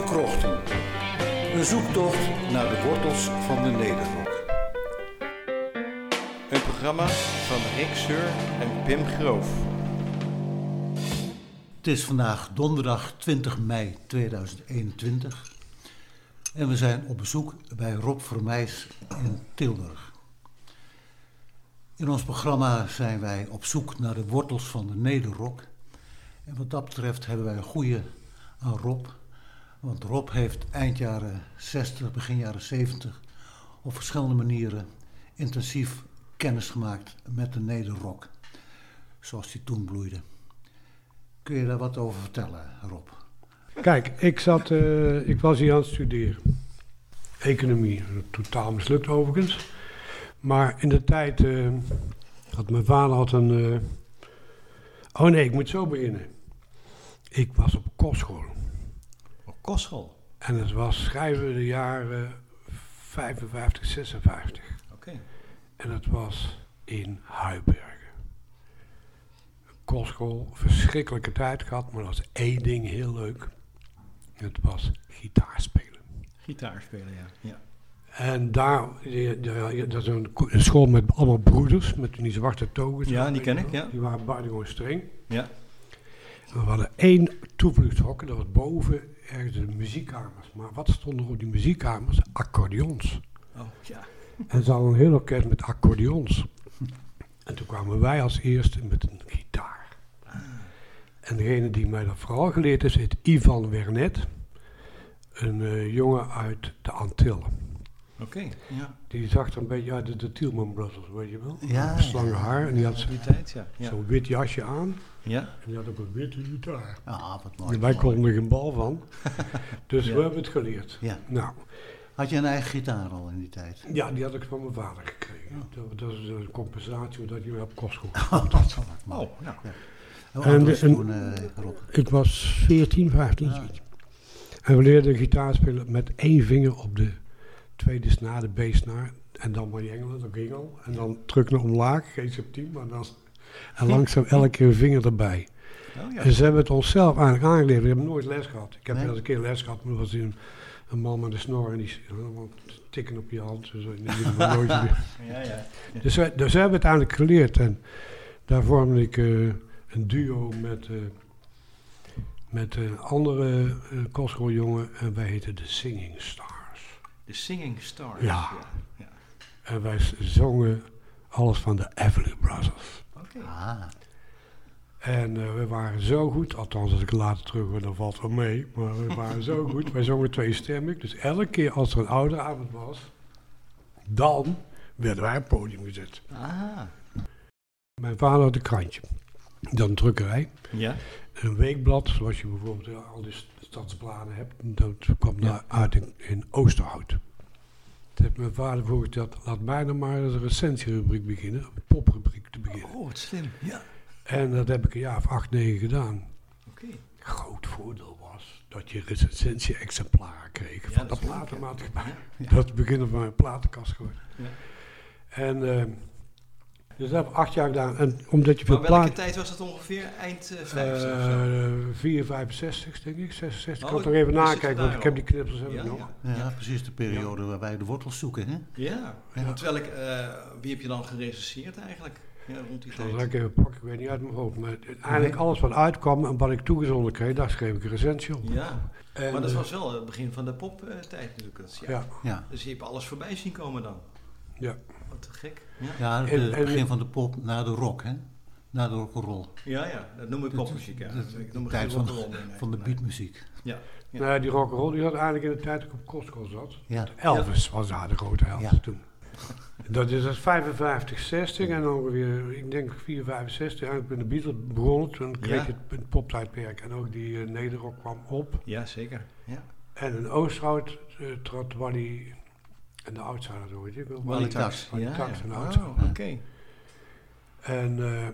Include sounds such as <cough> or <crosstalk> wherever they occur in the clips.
De Krochten. Een zoektocht naar de wortels van de Nederrok. Een programma van Rick Seur en Pim Groof. Het is vandaag donderdag 20 mei 2021 en we zijn op bezoek bij Rob Vermeijs in Tilburg. In ons programma zijn wij op zoek naar de wortels van de nederrok. En wat dat betreft hebben wij een goede aan Rob. Want Rob heeft eind jaren 60, begin jaren 70 op verschillende manieren intensief kennis gemaakt met de nederrok. Zoals die toen bloeide. Kun je daar wat over vertellen, Rob? Kijk, ik, zat, uh, ik was hier aan het studeren. Economie, totaal mislukt overigens. Maar in de tijd uh, had mijn vader had een. Uh, oh nee, ik moet zo beginnen. Ik was op kostschool. Kostschool? En het was schrijven de jaren 55, 56. Oké. Okay. En het was in Huibergen. Kostschool, verschrikkelijke tijd gehad, maar er was één ding heel leuk. Het was gitaarspelen. Gitaarspelen, ja. ja. En daar, dat is een, een, school met allemaal broeders, met die zwarte togen. Ja, die ken ik, ja. Die waren buitengewoon streng. Ja. En we hadden één toevluchtshok, dat was boven ergens de muziekkamers. Maar wat stond er op die muziekkamers? Accordeons. Oh, ja. En ze hadden een heel orkest met accordeons. <laughs> En toen kwamen wij als eerste met een gitaar. En degene die mij dat vooral geleerd heeft, heet Ivan Wernet. Een uh, jongen uit de Antillen. Oké, ja. Die zag er een beetje uit de, de Tielman Brothers, weet je wel? Ja. Slange haar. En die had ja. ja. zo'n wit jasje aan. Ja. En die had ook een witte gitaar. Ah, wat mooi. En wij konden er geen bal van. <laughs> dus we hebben het geleerd. Ja. Nou. Had je een eigen gitaar al in die tijd? Ja, die had ik van mijn vader gekregen. Dat, dat, is een compensatie omdat je me op kost kon. Oh, dat zal het Oh, nou. Ja. En, en, de, toen, uh, ik was 14, 15. Ah. En we leerden gitaar spelen met één vinger op de tweede snaar, de B-snaar. En dan maar die engelen, dat ging al. En dan terug naar omlaag, geen septiem. Maar dan, en langzaam elke keer een vinger erbij. Oh, ja. En ze hebben het onszelf eigenlijk aangeleerd. We hebben nooit les gehad. Ik heb Nee? wel eens een keer les gehad, maar dat was een, een man met een snor en die helemaal tikken op je hand. Dus, <laughs> nooit meer. Ja, ja. Dus, wij, dus we hebben het eigenlijk geleerd. En daar vormde ik eh, een duo met, eh, met een andere uh, kostschooljongen. En wij heten de Singing Stars. De Singing Stars. Ja. ja. En wij zongen alles van de Everly Brothers. Oké. Ah, En eh, we waren zo goed, althans als ik later terug hoor, dan valt wel mee. Maar we waren zo goed, wij zongen tweestemmig. Dus elke keer als er een ouderavond was, dan werden wij op het podium gezet. ah. Mijn vader had een krantje. Dan een drukkerij. Ja. Een weekblad, zoals je bijvoorbeeld eh, al die st- stadsbladen hebt. Dat kwam Ja. daar uit in, in Oosterhout. Toen heeft mijn vader voorgesteld, laat mij nou maar eens een recensierubriek beginnen. Een poprubriek te beginnen. Oh, wat slim. Ja. En dat heb ik een jaar of acht, negen gedaan. Oké. Groot voordeel was dat je recensie-exemplaren kreeg Ja, van de platenmaatschappij. Ja. Dat is het begin van mijn platenkast geworden. Ja. En eh, dus dat heb ik acht jaar gedaan. En omdat je veel Maar welke tijd was dat ongeveer? Eind uh, 50 of zo? Uh, 4, 65 denk ik, 66. Oh, ik kan nog even we zitten nakijken, want ik heb die knippels heb Ja, ik nog. ja. Ja, precies de periode waar wij de wortels zoeken, hè? Ja. Ja. Want welk, eh, wie heb je dan gerecenseerd eigenlijk? Ja, rond die Ik zal tijd. ook even pakken, ik weet niet uit mijn hoofd. Maar eigenlijk alles wat uitkwam en wat ik toegezonden kreeg, daar schreef ik een recensie op. Ja, En, maar dat eh, was wel het begin van de poptijd natuurlijk. Dat is- ja. Ja, Ja. Dus je hebt alles voorbij zien komen dan. ja. Wat te gek. Ja, Ja, het en- begin van de pop na de rock, hè? Na de rock'n'roll. ja, ja dat noem ik popmuziek. Ja. dat ik noem tijd geen van- Van de beatmuziek. Ja. Ja. Nee, die rock'n'roll die had eigenlijk in de tijd dat ik op Costco zat. Ja. Elvis was daar de grote held Ja. toen. Dat is dus 55, 60 en ongeveer, ik denk 4, 65, eigenlijk met de Beatles begonnen. Toen kreeg je het, het poptijdperk en ook die uh, nederrock kwam op. ja, zeker. Ja. En in Oosterhout uh, trad Wally en de Outsiders, hoor je wel. Wally Tax. Wally Ja, Tax ja. en Oh, Outsiders. oké. En uh,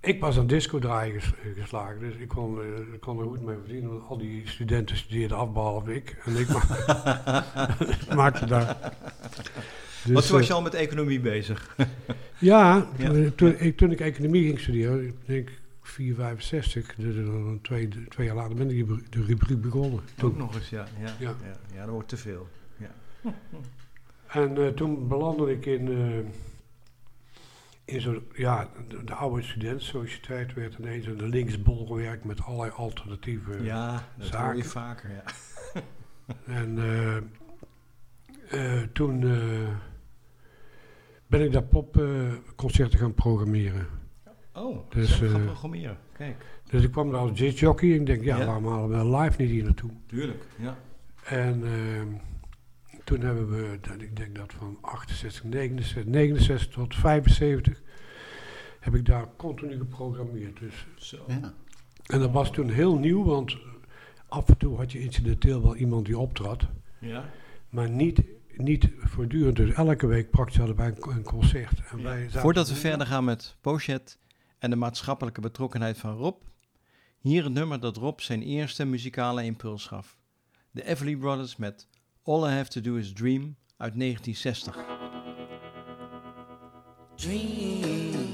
ik was aan disco draaien ges, geslagen, dus ik kon, uh, ik kon er goed mee verdienen. Want al die studenten studeerden af, behalve ik. En ik ma <laughs> <laughs> maakte daar... Dus, Want toen was je al met economie bezig. <laughs> ja, toen, toen, ik, toen ik economie ging studeren, ik denk 4, 65, dus dan twee, twee jaar later ben ik de, rubriek begonnen. Ook Toen. nog eens, ja. Ja, ja. Ja. ja, dat wordt te veel. <laughs> En eh, toen belandde ik in, eh, in zo'n, ja, de, de oude studentsociëteit werd ineens een linksbolwerk met allerlei alternatieve. Ja, dat hoor zaken. je vaker, ja. <laughs> En eh, toen ben ik daar popconcerten gaan programmeren. Oh, Dus, gaan programmeren. Kijk, Dus ik kwam daar als jazzjockey en ik denk, ja, Ja. waarom halen we live niet hier naartoe? tuurlijk. Ja. En ehm, toen hebben we, dat- ik denk dat van 68, 69, 69 tot 75, heb ik daar continu geprogrammeerd. Dus. Zo. Ja. En dat was toen heel nieuw, want af en toe had je incidenteel wel iemand die optrad, Ja. maar niet, niet voortdurend. Dus elke week praktisch hadden wij een, een concert. En Ja. wij zaten- Voordat we verder gaan met Pochet en de maatschappelijke betrokkenheid van Rob, hier het nummer dat Rob zijn eerste muzikale impuls gaf. De Everly Brothers met All I Have to Do Is Dream uit 1960. Dream,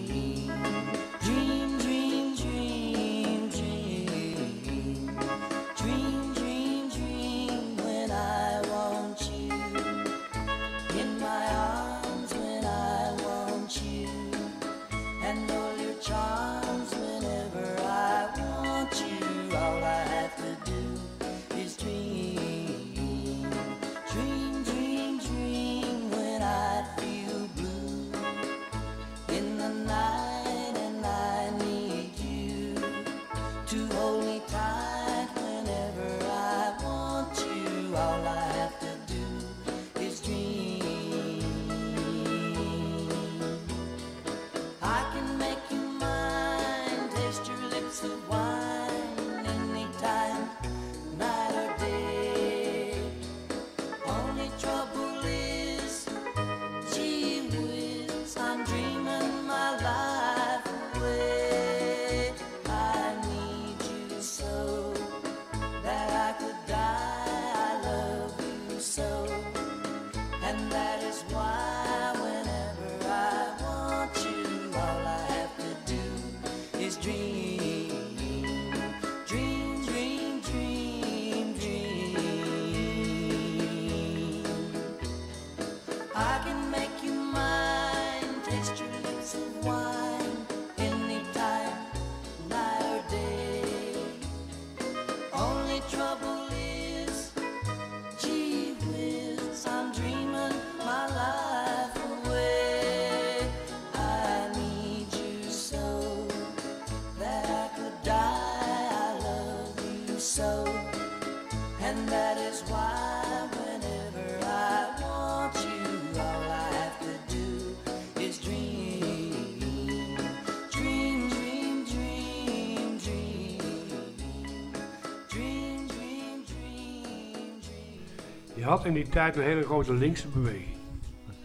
had in die tijd een hele grote linkse beweging.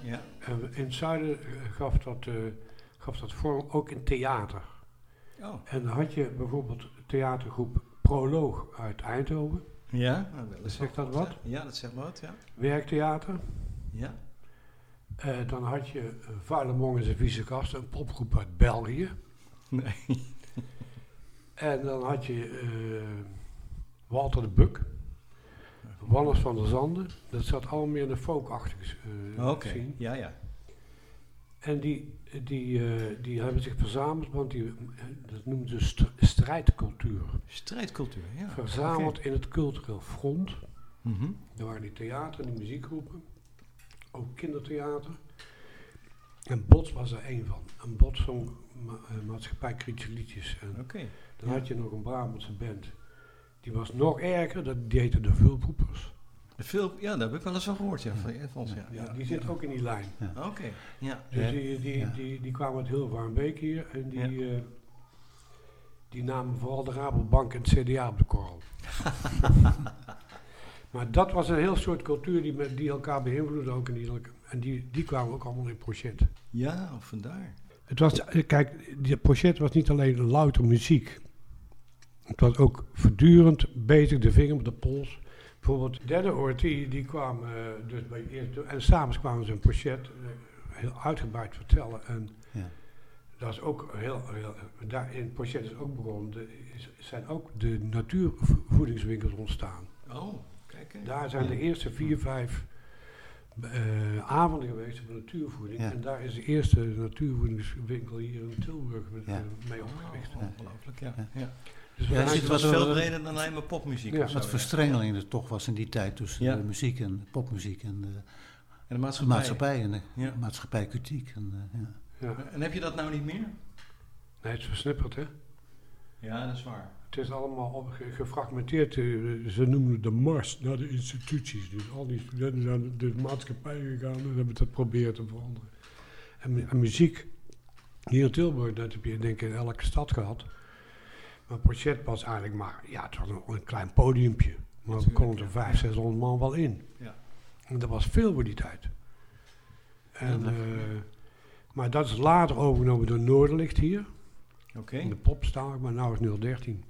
Ja. En in het zuiden eh, gaf dat, eh, gaf dat vorm ook in theater. Oh. En dan had je bijvoorbeeld theatergroep Proloog uit Eindhoven, Ja? Nou, eens Zegt dat wat? Ja, Ja, dat zegt wat, ja. werktheater. Ja. Eh, dan had je uh, Vuilemong en zijn vieze gast, een popgroep uit België. Nee. <laughs> En dan had je Walter de Buk, Wannes van der Zanden. Dat zat allemaal meer in de folkachtige eh Oké. Ja, ja. En die, die, eh, die hebben zich verzameld, want die, dat noemen ze st- strijdcultuur. Strijdcultuur, ja. Verzameld in het cultureel front. Mhm. Er waren die theater, die muziekgroepen, ook kindertheater. En Bots was er één van. En Bots zong ma eh, maatschappijkritische liedjes. En Oké. dan Ja. had je nog een Brabantse band. Die was nog erger, dat, die heette de Vulpoepers. De film, ja, daar heb ik wel eens van gehoord, ja. Van Evans, ja. Ja, die zit ook in die lijn. Oké, ja. Dus die, die, Ja. die, die kwamen uit Hilvarenbeek hier en die, Ja. eh, die namen vooral de Rabobank en het CDA op de korrel. <laughs> maar dat was een heel soort cultuur die, met, die elkaar beïnvloedde ook. En die, en die, die kwamen ook allemaal in procent. Ja, of vandaar. Het was, eh, kijk, die procent was niet alleen louter muziek. Het was ook voortdurend bezig, de vinger op de pols. Bijvoorbeeld Denne Orti, die kwam eh, dus bij eerst, en s'avonds kwamen ze een prochet heel uitgebreid vertellen. En Ja. Dat is ook heel, heel daar in Pochet is ook begonnen, de, is, zijn ook de natuurvoedingswinkels ontstaan. Oh, kijk. hè. Daar zijn de eerste vier, vijf eh, avonden geweest voor natuurvoeding. Ja. En daar is de eerste natuurvoedingswinkel hier in Tilburg met, Ja. eh, mee opgericht. Oh, ongelooflijk, ja. Ja. ja. Dus Ja, Het was wat- veel breder dan alleen maar popmuziek. Ja. of zo, Wat ja. verstrengeling er toch was in die tijd tussen Ja. de muziek en popmuziek en de, En de de maatschappij. maatschappij en de Ja. maatschappijkritiek. En, eh, ja. Ja. En heb je dat nou niet meer? Nee, het is versnipperd, hè. Ja, dat is waar. Het is allemaal gefragmenteerd. eh, Ze noemen het de mars naar de instituties. Dus al die studenten zijn naar de maatschappij gegaan en hebben dat proberen te veranderen. En, mu- en muziek, hier in Tilburg, dat heb je denk ik in elke stad gehad. Maar Pochet was eigenlijk maar, ja, het was nog een klein podiumpje. Maar we konden er ja. 500, 600 man wel in. Ja. En dat was veel voor die tijd. En, Ja. eh, maar dat is later overgenomen door Noorderlicht hier. Oké. In de pop staan, maar nu is 013.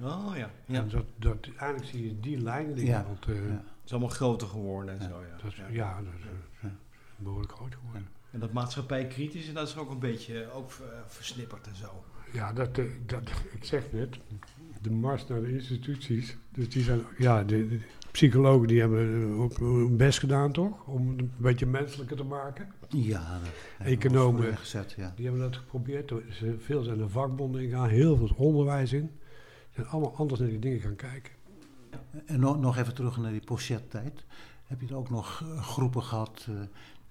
Oh ja. ja. En dat, dat, eigenlijk zie je die lijn liggen. Ja, Want, eh, ja. Het is allemaal groter geworden en Ja. zo, ja. dat, is- ja. dat is eh, behoorlijk groot geworden. En dat maatschappij kritisch, dat is ook een beetje ook eh, versnipperd en zo. Ja, dat, eh, dat, ik zeg net, de mars naar de instituties. Dus die zijn, ja, de, de psychologen die hebben eh, ook hun best gedaan toch? Om het een beetje menselijker te maken. Ja, Economen. gezet, ja. Die hebben dat geprobeerd. Er zijn- Veel zijn de vakbonden ingegaan, heel veel onderwijs in. Ze zijn allemaal anders naar die dingen gaan kijken. En nog, nog even terug naar die pochet-tijd. Heb je er ook nog eh, groepen gehad eh,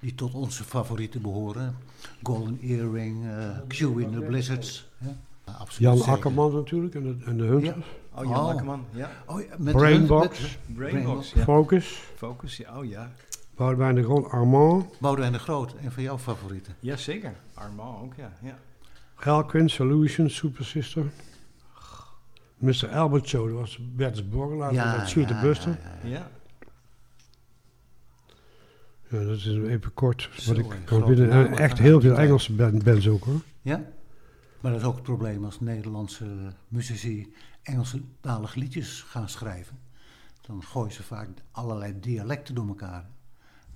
die tot onze favorieten behoren? Golden Earring, eh Q in the Blizzards. Ja, Ja, absoluut Jan zeker. Akkerman natuurlijk en de, en de Hunters. Oh, Jan Oh. Akkerman, ja. Oh, ja, met Brainbox. met- Brainbox, ja. Focus, Focus, ja. Oh ja. Boudewijn de Grond, Armand. Boudewijn de Groot, een van jouw favorieten. Jazeker. Armand ook, ja. ja. Elquin, Solution, Super Sister. Mr. Albert Show, dat was Bertus Borgelaar ja, met Sweet ja, Buster. ja, ja, ja. Dat is even kort Zo, wat ik een kan grote vinden. naam En uit echt heel veel tijd. Engelse band- bands ook hoor. Ja? Maar dat is ook het probleem als Nederlandse muzici Engelse talige liedjes gaan schrijven. Dan gooien ze vaak allerlei dialecten door elkaar.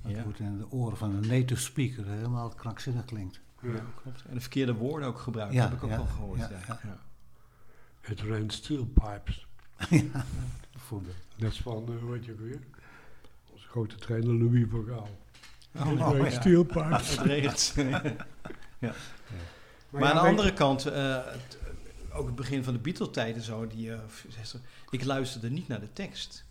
Dat Ja. wordt in de oren van een native speaker helemaal krankzinnig klinkt. Ja, klopt. En de verkeerde woorden ook gebruikt, Ja, heb ik ook ja, wel gehoord. ja, Ja, ja. ja. Het Rain Steel Pipes. <laughs> ja, bijvoorbeeld. Dat is van, uh, weet je ook weer? Onze grote trainer Louis van Gaal. Oh, Het oh, Rain ja. Steel Pipes. Het regent. <laughs> maar Maar, aan ja, de andere kant, eh, eh, ook het begin van de Beatle-tijd en zo, die, eh, ik luisterde niet naar de tekst.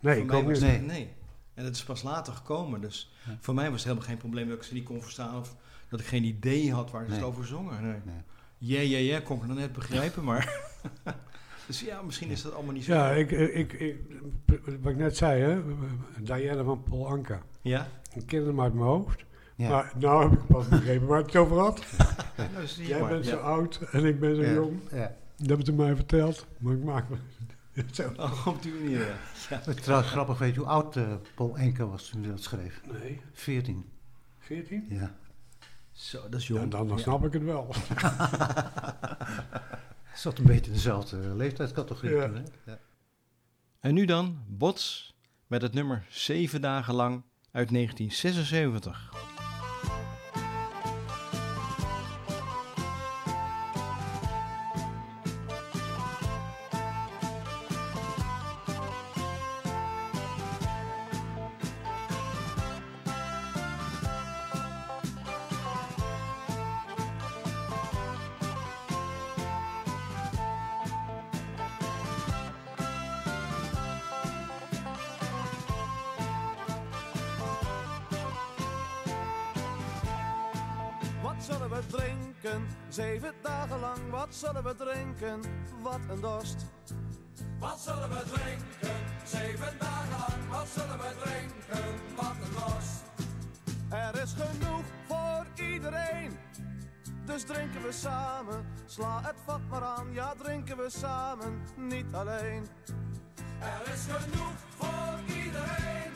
Nee, voor ik ook niet. Nee. En dat is pas later gekomen. Dus Ja. voor mij was het helemaal geen probleem dat ik ze niet kon verstaan of dat ik geen idee had waar ze het over zongen. Nee. Nee. Ja, ja, ja, kon ik nog net begrijpen, maar. <laughs> dus ja, misschien is dat allemaal niet zo. Ja, ik, ik, ik, wat ik net zei, hè, Diana van Paul Anka. Ja? Ik ken hem uit mijn hoofd. Ja. Maar nou heb ik pas begrepen waar het over had. <laughs> Jij maar. bent Ja. zo oud en ik ben zo Ja, jong. ja. Dat hebben ze mij verteld. Maar ik maak me... <laughs> Zo. Oh, op die manier, ja. ja. Trouwens, grappig, weet je hoe oud eh, Paul Enke was toen hij dat schreef? Nee, 14. 14? Ja. Zo, dat is jong. dan, dan Ja. snap ik het wel. Hij <laughs> zat een beetje in dezelfde leeftijdscategorie. Ja. toen, hè? Ja. En nu dan Bots met het nummer 7 dagen lang uit 1976. Alleen. Er is genoeg voor iedereen.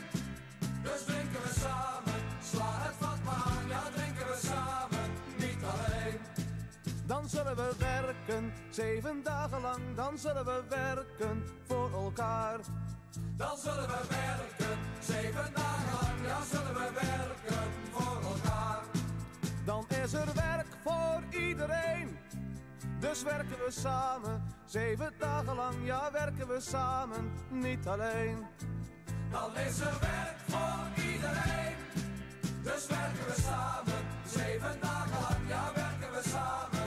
Dus drinken we samen. Sla het vat maar aan, ja drinken we samen. Niet alleen. Dan zullen we werken, zeven dagen lang. Dan zullen we werken voor elkaar. Dan zullen we werken. Zeven dagen lang, ja zullen we werken voor elkaar. Dan is er werk voor iedereen. Dus werken we samen, zeven dagen lang, ja werken we samen, niet alleen. Dan is er werk voor iedereen. Dus werken we samen, zeven dagen lang, ja werken we samen,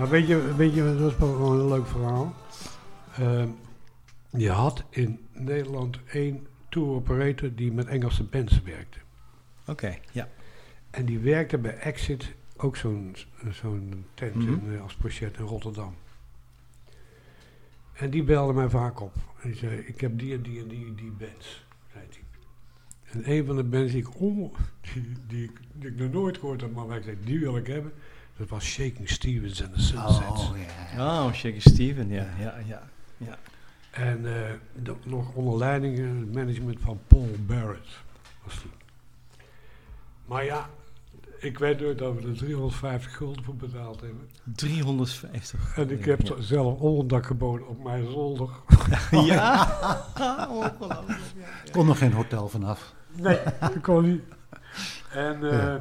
Maar weet je, weet je, dat was wel gewoon een leuk verhaal. Ehm, je had in Nederland één tour operator die met Engelse bands werkte. Oké, ja. En die werkte bij Exit, ook zo'n zo'n tent Mhm. in, eh, als pochet in Rotterdam. En die belde mij vaak op. En die zei, ik heb die en die en die, die bands, zei hij. En een van de bands die ik, on, die, die, ik- die ik nog nooit gehoord had, maar ik zei, die wil ik hebben, dat was Shaking Stevens en the Sunsets. Oh, ja. Oh, Shaky Steven, ja, ja, ja. ja. En eh, dat nog onder leiding eh, het management van Paul Barrett was toen. Maar ja, ik weet dus dat we er 350 gulden voor betaald hebben. 350. En ik heb ja. zelf onderdak geboden op mijn zolder. <laughs> Ja, <laughs> ongelooflijk. ja. <laughs> Kon er geen hotel vanaf. Nee, dat kon niet. En, eh, Ja.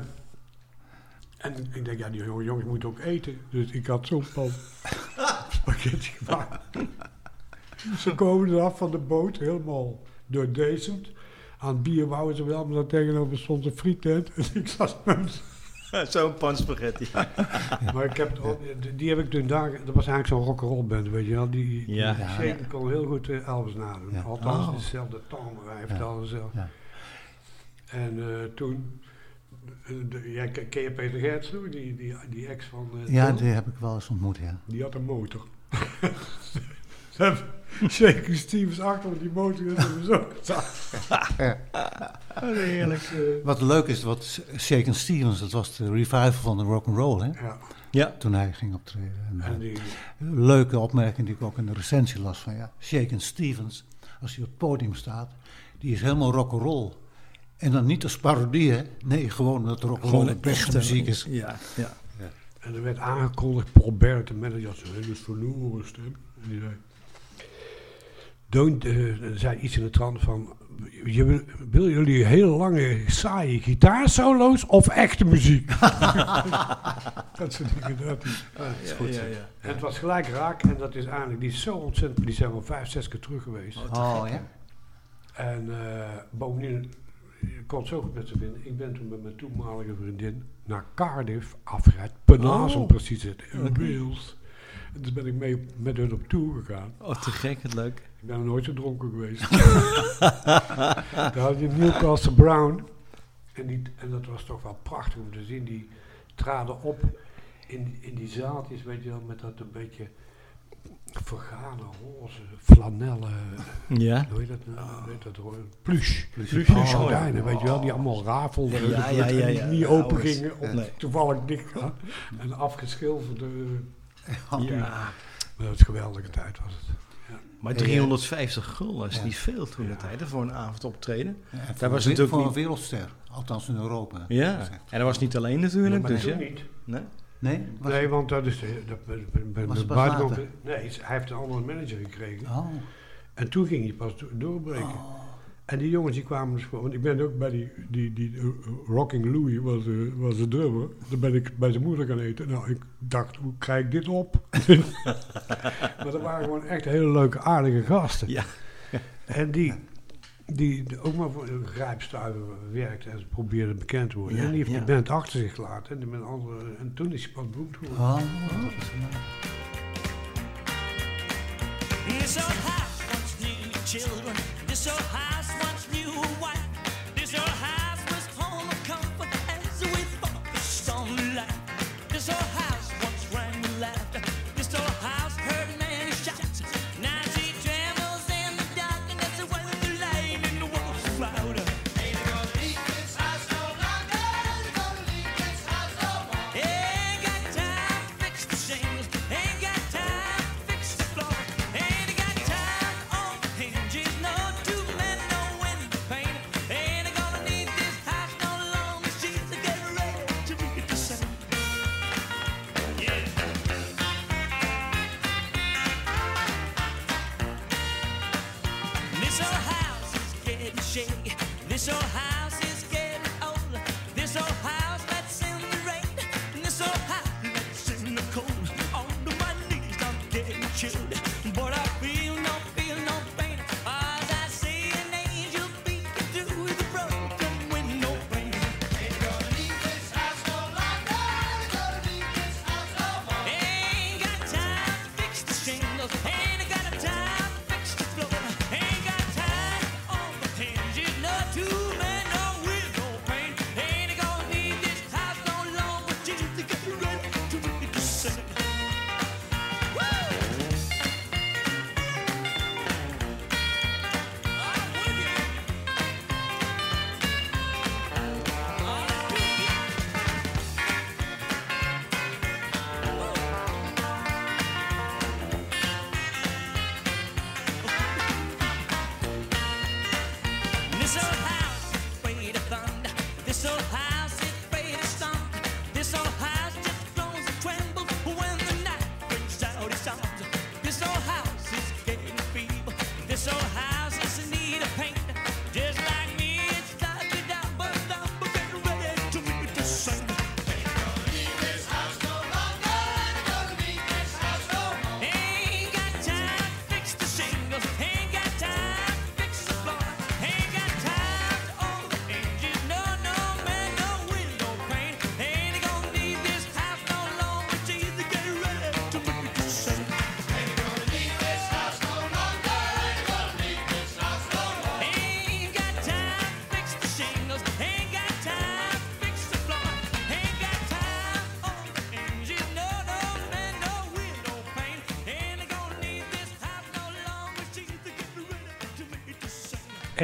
En ik denk, ja, die jonge jongens moeten ook eten. Dus ik had zo'n pan <laughs> spaghetti gemaakt. Ze komen eraf van de boot, helemaal doordezend. Aan bier wouden ze wel, maar daar tegenover stond een frietent. <laughs> En ik zat met <laughs> Zo'n pan spaghetti. Maar ik heb, ook- die- heb ik toen daar, dat was eigenlijk zo'n rock'n'roll band, weet je wel. Die, die Ja. Ja, kon heel goed eh, Elvis nadoen. Althans, Oh. dezelfde toon, hij alles zelf. Ja. En eh, toen, ja, ken ken je Peter Gerts nog? Die, die, die ex van eh, Ja, die heb ik wel eens ontmoet, ja. Die had een motor. Ze hebben Shaken Stevens achter die motor en hebben zo <laughs> heerlijk. Eh, Wat leuk is, wat Shaken Stevens, dat was de revival van de rock'n'roll, hè? ja, Ja, Toen hij ging optreden. En, en eh, die, een leuke opmerking die ik ook in de recensie las van ja, Shaken Stevens, als hij op het podium staat, die is helemaal rock'n'roll. En dan niet als parodie, hè? Nee, gewoon dat rock'n'roll de beste muziek is. Ja, ja. En er werd aangekondigd, Paul Barrett, de manager, had zo'n hele verloren stem. En die zei, Don't, eh, er zei iets in de trant van, je, wil, wil jullie hele lange, saaie gitaarsolo's of echte muziek? <laughs> dat soort dingen. Dat die, Ja, ja, ja. en het was gelijk raak en dat is eigenlijk, die is zo ontzettend, die zijn wel vijf, zes keer terug geweest. Oh ja? En eh, bovendien, je kon het zo goed met ze vinden. Ik ben toen met mijn toenmalige vriendin naar Cardiff afgereid. Penaz om Oh. precies in Oké. Wales. En toen ben ik mee met hun op tour gegaan. Oh, te gek, het leuk. Ik ben nog nooit zo dronken geweest. <laughs> Daar had je Newcastle Brown. En, die, en dat was toch wel prachtig om te zien. Die traden op in, in die zaaltjes, weet je wel, met dat een beetje vergane, roze, flanellen, Ja. hoe heet dat nou? Heet dat hoor? Plush. Plush. Plush, Oh, gordijnen, weet je wel, die allemaal rafelden. Ja, en ja, ja, die ja. niet Ja, open gingen, toevallig dicht gaan. En afgeschilderde. Ja. Dat was een geweldige tijd was het. Maar Hey, 350 gulden is ja. niet veel toen de Ja. tijd voor een avond optreden. Voor was natuurlijk voor niet- een wereldster, althans in Europa. Ja. Dat En dat was niet alleen natuurlijk, maar dus toen ja. niet. Nee? Nee? Was- Nee, want dat is... de- later? Nee, hij heeft een andere manager gekregen. Oh. En toen ging hij pas do- doorbreken. En die jongens die kwamen dus gewoon... Want ik ben ook bij die, die, die eh, Rocking Louie, was, eh, was de drummer. Daar ben ik bij zijn moeder gaan eten. Nou, ik dacht, hoe krijg ik dit op? <laughs> maar dat waren gewoon echt hele leuke, aardige gasten. Ja. En die, die ook maar voor een grijpstuiver werkte en ze probeerden bekend te worden. Ja, en die heeft ja. die band achter zich gelaten. En, die met andere, en toen is hij pas beroemd geworden. Oh, dat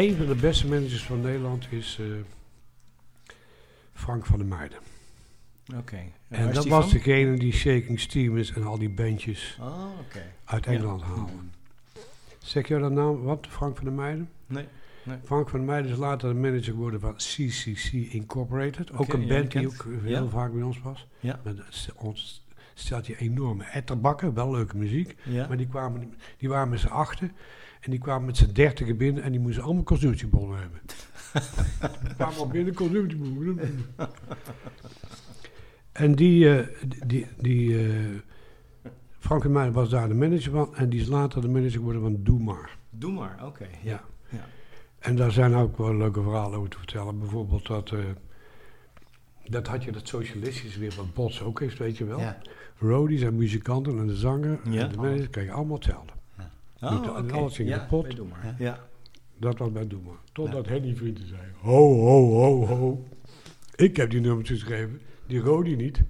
Een van de beste managers van Nederland is eh, Frank van der Meijden. Oké. En dat was van? degene die Shaking Stevens en al die bandjes Oh, uit Ja. Engeland haalde. Zeg jij dat naam wat, Frank van der Meijden? Nee. Frank van der Meijden is later de manager geworden van CCC Incorporated. ook een ja, band die ook heel Ja. vaak bij ons was. Ja. Met ons stelt je enorme etterbakken, wel leuke muziek. Ja. Maar die, kwamen, die waren met z'n achten en die kwamen met z'n dertigen binnen en die moesten allemaal consumptiebonnen hebben. <laughs> die kwamen al binnen, consumptiebonnen. en die, eh, die, die, die eh, Frank en mij was daar de manager van en die is later de manager geworden van Doe Maar. Doe maar, oké. Ja. Ja. En daar zijn ook wel leuke verhalen over te vertellen. Bijvoorbeeld dat, eh, dat had je dat socialistische weer wat Bots ook heeft, weet je wel. Ja. Roadies en muzikanten en de zanger Ja. en de manager kregen allemaal hetzelfde. Oh, en alles ja, de pot. bij Doe maar. Ja. Dat was bij Doe maar. Totdat Henny Vrienden zei, ho, ho, ho, ho. Ik heb die nummertjes geschreven, die Rodi niet. <laughs>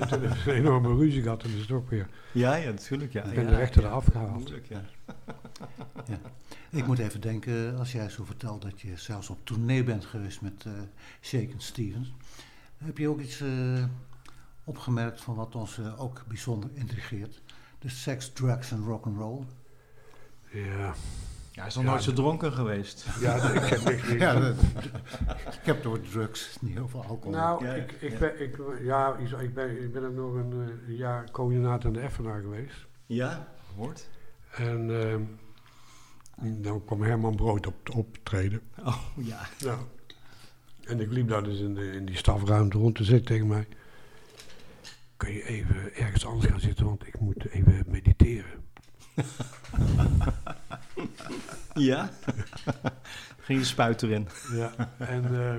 en toen hebben ze een enorme ruzie gehad en is het ook weer. Ja, ja, natuurlijk. Ja. Ik ben ja, de rechter ja. eraf gehaald. Natuurlijk, <laughs> ja. Ik moet even denken, als jij zo vertelt dat je zelfs op tournee bent geweest met eh Shaken Stevens. Heb je ook iets eh, opgemerkt van wat ons eh, ook bijzonder intrigeert? De seks, drugs en rock'n'roll. Ja, Ja, hij is nog Ja, nooit zo dronken geweest. ja ik heb niks <laughs> niks- Ja, dat- ik heb drugs, niet over alcohol. Nou, Ja, ik, ik, ben, ik, ja, ik, ik ben, ik ben ook nog een eh, jaar coördinator aan de Effenaar geweest. Ja, hoort. En ehm, dan kwam Herman Brood op optreden. Oh, ja. Ja. En ik liep daar dus in, de, in die stafruimte rond te zitten tegen mij. Kun je even ergens anders gaan zitten, want ik moet even mediteren. <laughs> Ja? <laughs> Ging je spuit erin. Ja. En, eh,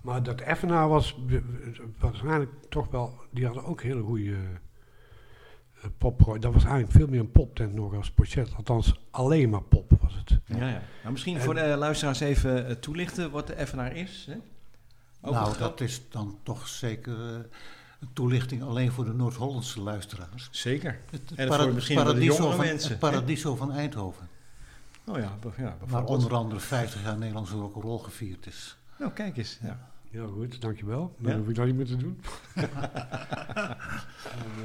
maar dat Effenaar was waarschijnlijk toch wel... Die hadden ook hele goede uh, pop. Dat was eigenlijk veel meer een poptent nog als Pochet. Althans, alleen maar pop was het. Ja, ja. Nou, misschien En- voor de luisteraars even eh, toelichten wat de Effenaar is. Hè? nou, dat is dan toch zeker eh, een toelichting alleen voor de Noord-Hollandse luisteraars. Zeker. Het En voor misschien de Paradiso jongere van, mensen, Het Paradiso van Eindhoven. Oh ja, ja Waar onder andere 50 jaar Nederlandse rock'n'roll gevierd is. Nou, kijk eens. Ja. Ja, goed, dankjewel. Dan Ja. hoef ik dat niet meer te doen. <laughs> en,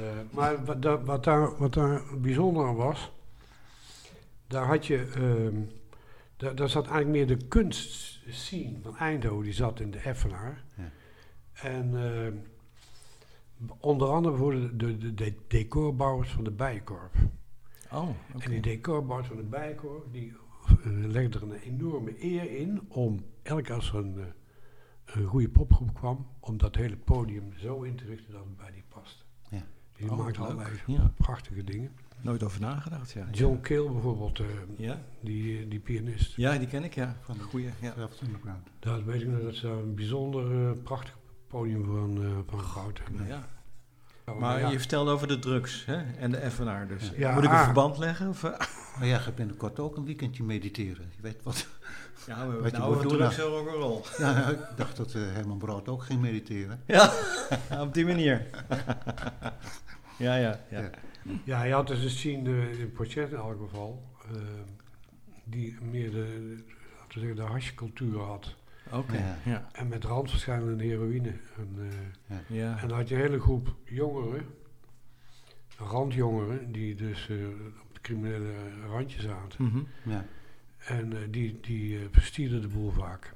eh, maar wat, daar- wat, daar, wat daar bijzonder aan was, daar had je, ehm, daar, daar zat eigenlijk meer de kunstscene van Eindhoven, die zat in de Effenaar. Ja. En ehm, onder andere voor de, de, de, de decorbouwers van de Bijenkorf. Oh, oké. En die decorbouwers van de Bijenkorf, die eh, legden er een enorme eer in om elke keer als er een, eh, een goede popgroep kwam, om dat hele podium zo in te richten dat het bij die past. Ja. Die Oh, maakte allerlei Ja. prachtige dingen. Nooit over nagedacht, ja. John Cale bijvoorbeeld, eh, Ja? die, die pianist. ja, die ken ik, ja. Van de Goeie, ja. Daar weet ik nog dat ze een bijzonder eh, prachtig podium van, eh van hebben. ja. Ja, Maar ja, je vertelde over de drugs hè? en de Effenaar dus. Ja, Moet ik een ah. verband leggen? Of, eh? Maar jij gaat binnenkort ook een weekendje mediteren. Je weet wat. Ja, we Weet je, nou, wordt drugs en rock'n'roll. Ja, ik dacht dat eh, Herman Brood ook ging mediteren. Ja, <laughs> op die manier. ja, ja, ja. Ja. ja, je had dus een scene eh, in Pochet in elk geval, die meer de, de, laten we zeggen, de hashcultuur had. Oké, Ja. ja. En met randverschijnende heroïne. En, eh, Ja. En dan had je een hele groep jongeren, randjongeren, die dus eh, op het criminele randje zaten. Mhm. Ja. En eh, die, die eh, verstierden de boel vaak.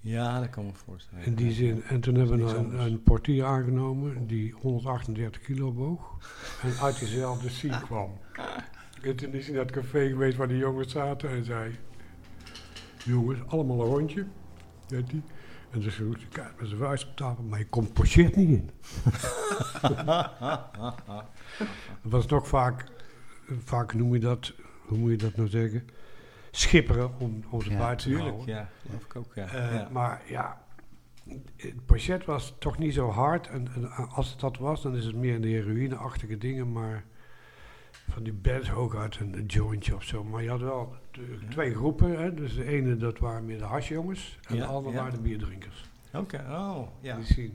ja, dat kan me voorstellen. In die zin. En toen hebben we een, portier aangenomen die 138 kilo woog. En uit diezelfde scene <laughs> kwam. En toen is hij naar het café geweest waar die jongens zaten en zei... Jongens, allemaal een rondje. Weet hij. En dus hij kijkt met zijn vuist op tafel, maar je komt Pochet niet in. <laughs> Het was toch vaak, vaak noem je dat, hoe moet je dat nou zeggen? Schipperen om, om ze Ja, buiten te houden. ja. Geloof ik ook, ja. Eh, ja. Maar ja, het pochet was toch niet zo hard. En, en als het dat was, dan is het meer in de heroïne-achtige dingen. Maar van die bands hooguit een, een jointje of zo. Maar je had wel de- twee groepen. Hè? Dus de ene, dat waren meer de hasjongens. En Ja, de andere ja. waren de bierdrinkers. Oké, oh, ja. Die.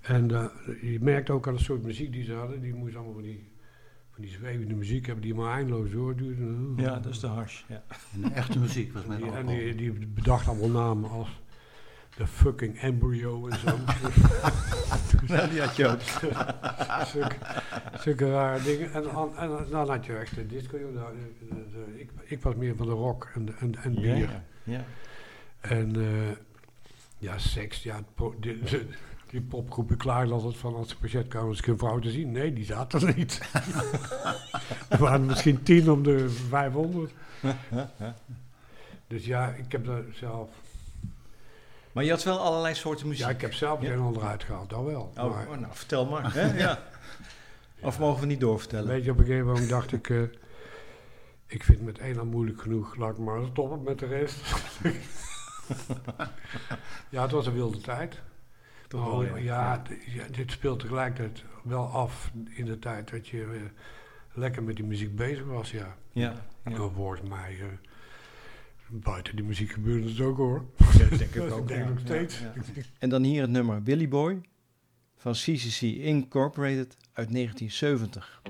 En eh, je merkt ook aan het soort muziek die ze hadden. Die moest allemaal van die, van die zwevende muziek hebben die maar eindeloos doorduurde. Ja, dat is de hash, ja. En de echte muziek was met Die, en die, die bedacht allemaal namen als de fucking embryo en zo. Ja, <laughs> die had je ook. <laughs> zulke, zulke rare dingen. En, dan- en dan- dan had je echt de disco. Nou, de- de- de- ik, ik was meer van de rock en, de- en, en bier. Ja. En eh, ja, seks. Ja, die, de- die popgroepen klaarden altijd van als ze patiënt kwamen, was ik een vrouw te zien. Nee, die zaten er niet. <laughs> er waren misschien tien om de 500. Dus ja, ik heb daar zelf... Maar je had wel allerlei soorten muziek. Ja, ik heb zelf Ja. geen ander uitgehaald, dat wel. Oh, maar, oh, nou, vertel maar. <laughs> Hè? Ja. Of mogen we niet doorvertellen? Weet je, op een gegeven moment dacht ik... eh, ik vind het met één al moeilijk genoeg, laat ik maar stoppen met de rest. <laughs> ja, het was een wilde tijd. Toch wel, ja, ja. d- ja, dit speelt tegelijkertijd wel af in de tijd dat je eh, lekker met die muziek bezig was, ja. Ja, ja. Volgens mij, Buiten die muziek gebeurde het ook hoor. Dat denk ik <laughs> Dat ook. denk ik ja. nog steeds. Ja, ja. En dan hier het nummer Willy Boy van CCC Incorporated uit 1970.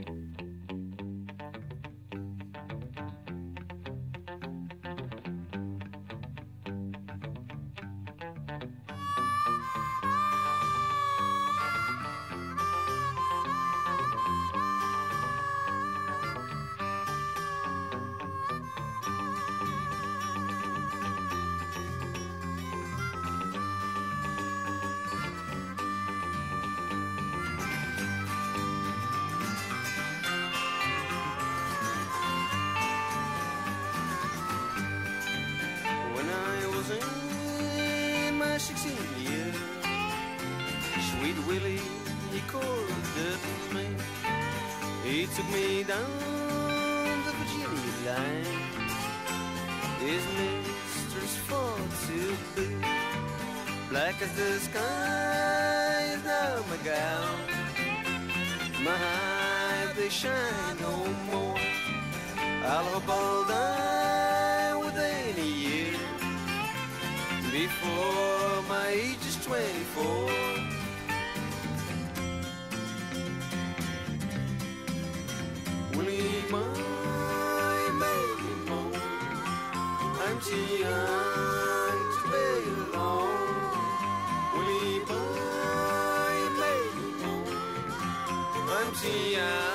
I'm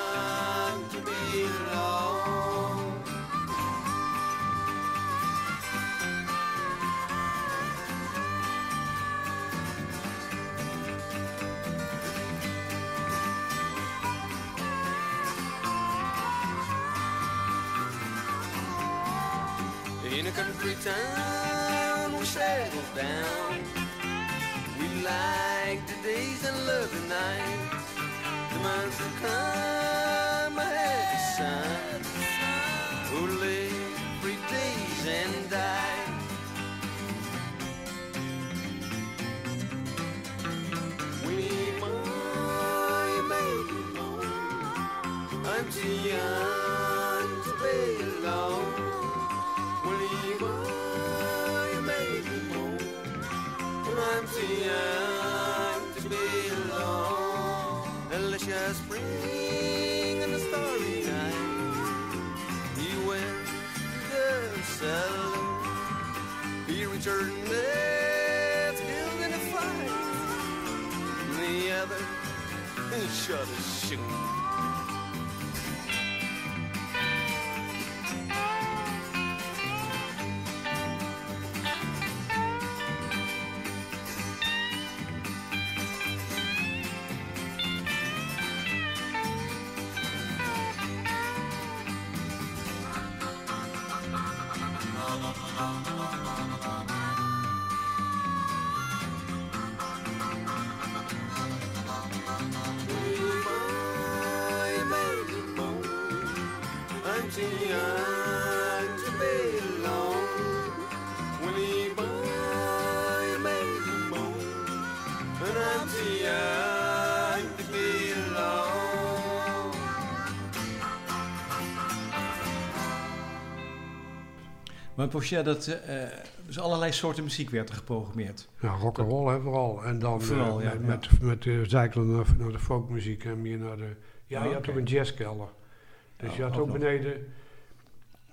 Young to be alone. Willie boy made me moan. And I'm too young to be alone. Maar Pochet, dat, eh, dus allerlei soorten muziek werd er geprogrammeerd. Ja, rock'n'roll hè, vooral. En dan eh, Vooral, ja, met, ja. met, met de zijkelen naar, naar de folkmuziek en meer naar de... Ja, je had Oké. ook een jazzkelder. Dus Ja, je had ook beneden...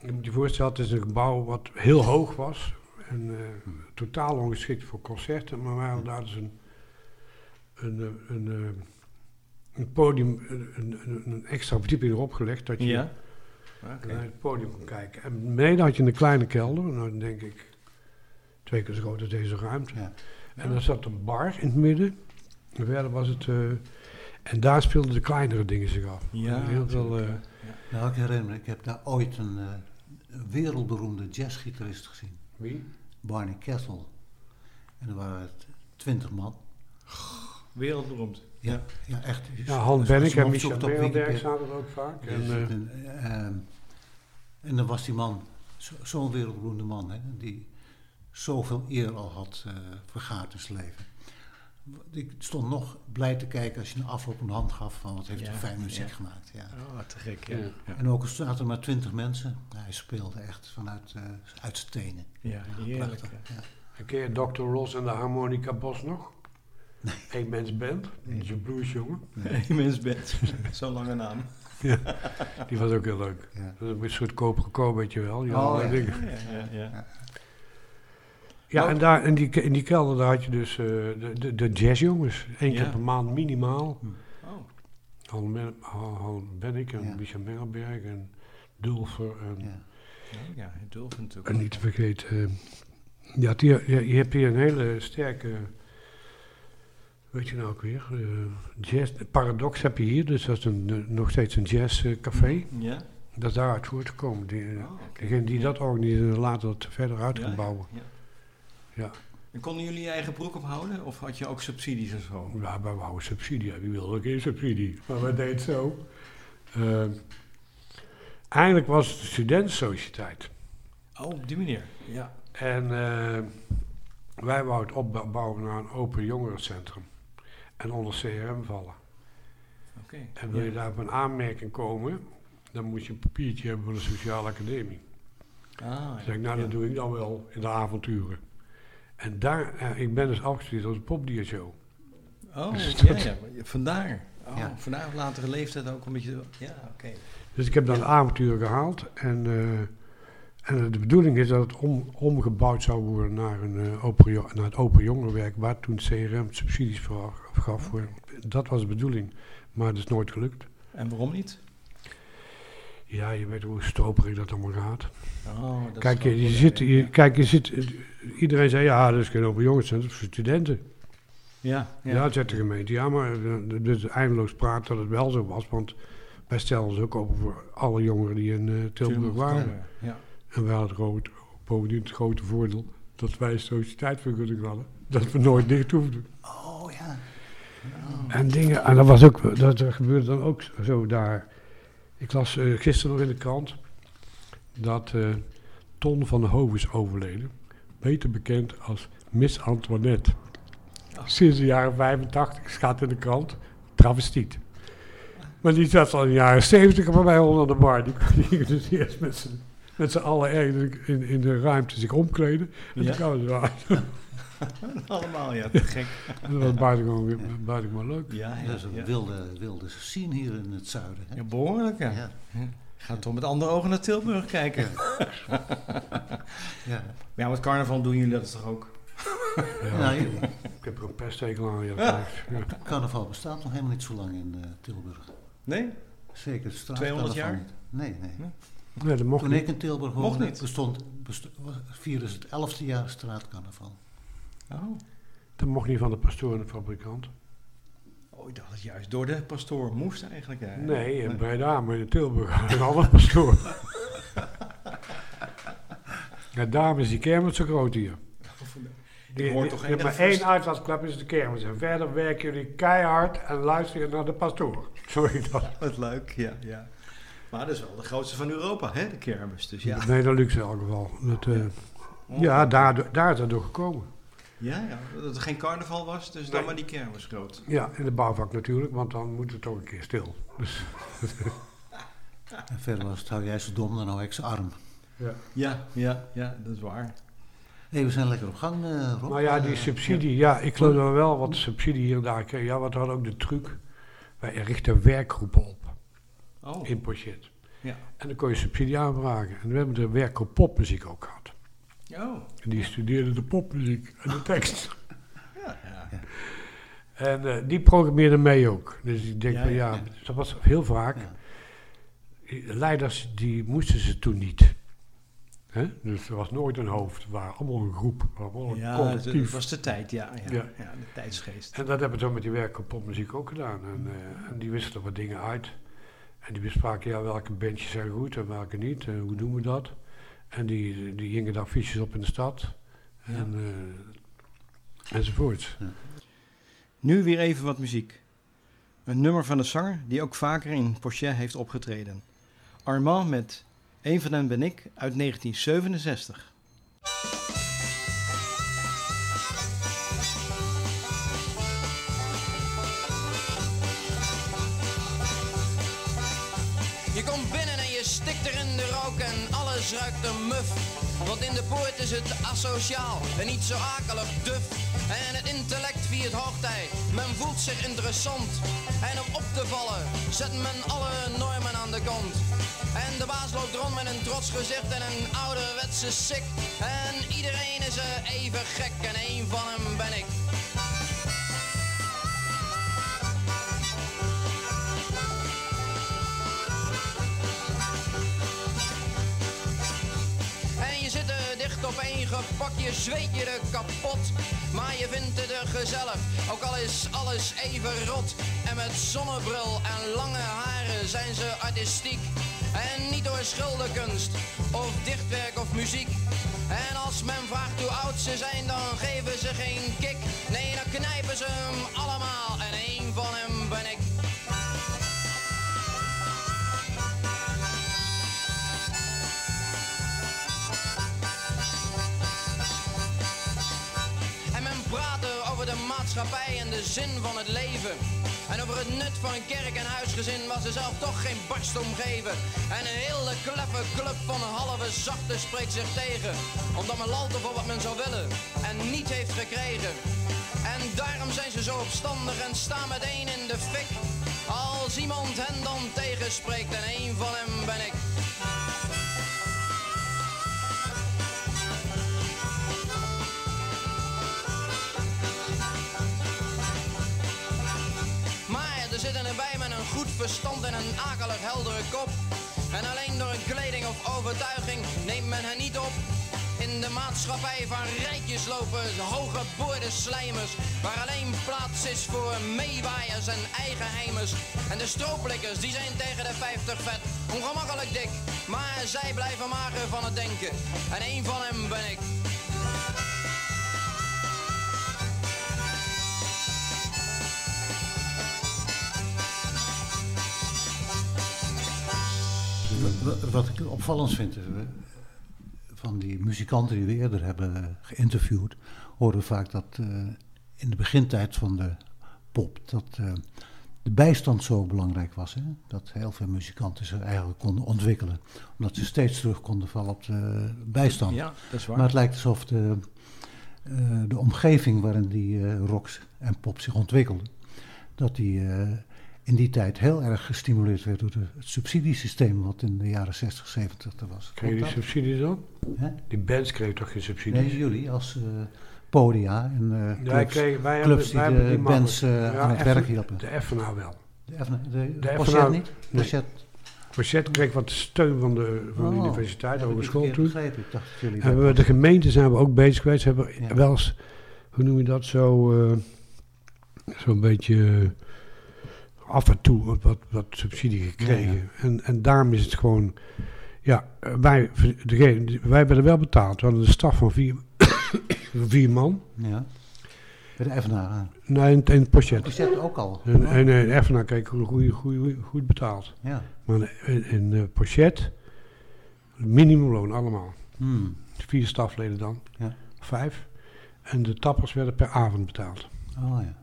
Je moet je voorstellen, het is een gebouw wat heel hoog was. En eh, totaal ongeschikt voor concerten. Maar we hadden daar dus een, een, eh, een, eh, een podium, een, een, een extra verdieping erop gelegd. Dat je Ja? Naar het podium kon kijken. En beneden had je een kleine kelder. Nou, dan denk ik twee keer zo groot als deze ruimte. Ja. En er zat een bar in het midden. En verder was het... en daar speelden de kleinere dingen zich af. Ja, heel veel... Nou, ik herinner me, ik heb daar ooit een eh, wereldberoemde jazzgitarist gezien. wie? Barney Kessel. En er waren het twintig man. Wereldberoemd. Ja, ja echt. Ja, Han je Bennick hem en Michel Wikipedia, zaten er ook vaak. En, eh, een, ehm, en dan was die man, zo- zo'n wereldberoemde man, hè, die zoveel eer al had eh vergaard in zijn leven. Ik stond nog blij te kijken als je een afloop een hand gaf van wat heeft Ja, hij fijn muziek ja. gemaakt. Ja. Oh, te gek, ja. Ja. Ja, En ook al zaten er maar twintig mensen, hij speelde echt vanuit eh, uit zijn tenen. ja heerlijk. Prachtig, ja. ja. En ken je Dr. Ross en de Harmonica Bos nog? Nee. Eén mens band. Dat is een bluesjongen. Een <laughs> mensbed. <laughs> Zo'n lange naam. <laughs> Die was ook heel leuk. Ja. Dat is een soort koperen ko, weet je wel. Die Oh, ja. Ja, ja, ja. En daar, in, die, in die kelder daar had je dus eh, de, de, de jazzjongens. Eén Ja. keer per maand minimaal. Oh, Han, Men- Han, Han Bennik en Ja. Michel Mengelberg en Dulfer. En, Ja. oh, ja, Dulven natuurlijk. en niet te vergeten. eh, je, had hier, je, je hebt hier een hele sterke. Weet je nou ook weer? eh, jazz, Paradox heb je hier, dus dat is een, nog steeds een jazzcafé. Ja? Dat is daaruit voortgekomen. Die, Oh. Degene die dat organiseerde, later het verder uit gaan bouwen. Ja. Ja. En konden jullie je eigen broek ophouden? Of had je ook subsidies of zo? Ja, wij wouden subsidie. hebben. Wie wilde ook geen subsidie? Maar wij deden zo. Eh, eigenlijk was het de studentensociëteit. Oh, op die manier. Ja. En eh, wij wouden het opbouwen naar een open jongerencentrum. En onder CRM vallen. Oké. En wil je Ja. daar op een aanmerking komen, dan moet je een papiertje hebben van de sociale academie. Ah, Dan zeg ik, nou ja. dat doe ik dan wel in de avonturen. En daar, eh, ik ben dus afgestudeerd als popdiershow. Oh, Dus ja, ja. Vandaar. Oh, Ja. vandaar op latere leeftijd ook een beetje... Ja, oké. Dus ik heb dan de avonturen gehaald. En, eh, en de bedoeling is dat het om, omgebouwd zou worden naar, een, eh, open, naar het open jongerenwerk, waar toen CRM subsidies voor gaf. Voor. Dat was de bedoeling, maar dat is nooit gelukt. En waarom niet? Ja, je weet hoe stroperig dat allemaal gaat. Oh, dat Kijk, je, je zit, je, kijk, je zit, iedereen zei ja, dat is geen open is voor studenten. Ja, Ja, dat zegt de gemeente. Ja, maar dus eindeloos praten dat het wel zo was, want wij stelden ons ook open voor alle jongeren die in eh, Tilburg waren. Ja. En wij hadden het groot, bovendien het grote voordeel dat wij een sociëteitsvergunning hadden. Dat we nooit dicht hoefden. Oh ja. En dingen, en dat was ook, dat, dat gebeurde dan ook zo daar. Ik las eh, gisteren nog in de krant dat Ton van der Hoven is overleden. Beter bekend als Miss Antoinette. Sinds de jaren 85 staat in de krant, travestiet. Maar die zat al in de jaren 70 bij mij onder de bar. Die, gingen dus eerst met z'n, met z'n allen ergens in, in de ruimte zich omkleden. En Ja. kwamen ze. <laughs> Allemaal, ja, te gek. <laughs> Dat was buitengewoon, buitengewoon leuk. Ja, ja, Dat is een ja. wilde, wilde scene hier in het zuiden. Hè? Ja, behoorlijk, ja. Ja. Ga toch met andere ogen naar Tilburg kijken. <laughs> Ja. Ja, met carnaval doen jullie dat toch ook? Ja, Nou, ik heb er een pesttekel aan. Ja, carnaval bestaat nog helemaal niet zo lang in eh, Tilburg. Nee? Zeker, de straat 200 carnaval jaar? niet. Nee, nee. Nee, dat mocht Toen niet. ik in Tilburg Mocht woonde, niet. bestond, best, vierde het elfde jaar straatcarnaval. Oh. Dat mocht niet van de pastoor en de fabrikant. Oh, ik dacht dat het juist door de pastoor moest eigenlijk. Ja. Nee, in Breda, maar in Tilburg had een andere pastoor. <laughs> ja, daarom is die kermis zo groot hier. Ik hoor toch hebt maar één uitlaatklep, is de kermis. En verder werken jullie keihard en luisteren naar de pastoor. Sorry dat. Wat leuk, ja, ja. Maar dat is wel de grootste van Europa, hè, de kermis. Dus ja. Nee, dat lukt in elk geval. Dat, eh, ja, daar, daar is dat door gekomen. Ja, ja, dat er geen carnaval was, dus dan Nee. maar die kermis groot. Ja, in de bouwvak natuurlijk, want dan moet het toch een keer stil. Dus, En verder was het, hou jij zo dom, dan hou ik ze arm. Ja, ja, ja, dat is waar. Hé, we zijn lekker op gang, eh Rob. Maar ja, die Eh, subsidie, ja, ik geloof dat we wel wat subsidie hier en daar kregen. Ja, want we hadden ook de truc. Wij richten werkgroepen op Oh, in Pochet. ja. En dan kon je subsidie aanvragen. En we hebben de werkgroep popmuziek ook gehad. Oh, En die studeerde de popmuziek en de tekst. <laughs> ja, ja. En eh, die programmeerde mee ook. Dus ik denk Ja, van ja, dat was heel vaak. Ja. Leiders die moesten ze toen niet. Hè? Dus er was nooit een hoofd. Het waren allemaal een groep. allemaal een Ja, dat, collectief. dat was de tijd, ja. Ja, Ja. ja. de tijdsgeest. En dat hebben we zo met die werk popmuziek ook gedaan. En, eh, en die wisten er wat dingen uit. En die bespraken ja, welke bandjes zijn goed en welke niet. En hoe doen we dat? En die, die hingen daar fiches op in de stad. En, eh, enzovoorts. Nu weer even wat muziek. Een nummer van een zanger die ook vaker in Pochet heeft opgetreden. Armand met Een van hen ben ik uit 1967. In de poort is het asociaal en niet zo akelig duf. En het intellect viert hoogtij, men voelt zich interessant. En om op te vallen zet men alle normen aan de kant. En de baas loopt rond met een trots gezicht en een ouderwetse sik. En iedereen is er even gek en één van hem ben ik. Gepakt, je zweet je er kapot. Maar je vindt het er gezellig, ook al is alles even rot. En met zonnebril en lange haren zijn ze artistiek. En niet door schilderkunst, of dichtwerk of muziek. En als men vraagt hoe oud ze zijn, dan geven ze geen kick. Nee, dan knijpen ze hem allemaal en de zin van het leven. En over het nut van een kerk en huisgezin waar ze zelf toch geen barst om geven. En een hele kleffe club van halve zachte spreekt zich tegen. Omdat men lalt over wat men zou willen en niet heeft gekregen. En daarom zijn ze zo opstandig en staan meteen in de fik. Als iemand hen dan tegenspreekt en één van hem ben ik. Verstand en een akelig heldere kop. En alleen door een kleding of overtuiging neemt men hen niet op. In de maatschappij van rijtjes lopen hoge boorde slijmers. Waar alleen plaats is voor meewaaiers en eigenheimers. En de strooplikkers die zijn tegen de 50 vet. Ongemakkelijk dik, maar zij blijven mager van het denken. En één van hem ben ik. Wat ik opvallend vind van die muzikanten die we eerder hebben eh, geïnterviewd, horen we vaak dat eh, in de begintijd van de pop dat eh, de bijstand zo belangrijk was. Hè? Dat heel veel muzikanten zich eigenlijk konden ontwikkelen, omdat ze steeds terug konden vallen op de bijstand. Ja, dat is waar. Maar het lijkt alsof de, de omgeving waarin die eh rock en pop zich ontwikkelden, dat die in die tijd heel erg gestimuleerd werd door de, het subsidiesysteem wat in de jaren 60, 70 er was. Kreeg je die subsidies dan? Die bands kregen toch geen subsidies? Nee, jullie als eh, podia en Wij clubs, wij clubs hebben, die de die bands eh, aan het werk hielpen. De FNA wel. De, F- de, de FNA niet? nee. Pochet kreeg wat steun van de, van de Oh, universiteit, de hogeschool toen. begrepen. Ik dacht dat jullie Hebben we, de gemeente zijn we ook bezig geweest. Hebben Ja. wel eens, hoe noem je dat, zo, eh, zo'n beetje af en toe wat, wat, wat subsidie gekregen. Ja, En, en daarom is het gewoon, ja, wij, degene, wij werden wel betaald. We hadden een staf van vier, <coughs> vier man. Ja. Bij de FNA. Nee, in, in het Pochet. Pochet ook al. En, en, en FNA kreeg goed, goed, goed, betaald. Ja. Maar in, in eh, Pochet, minimumloon allemaal. Hmm. Vier stafleden dan. Ja. Vijf. En de tappers werden per avond betaald. Oh ja.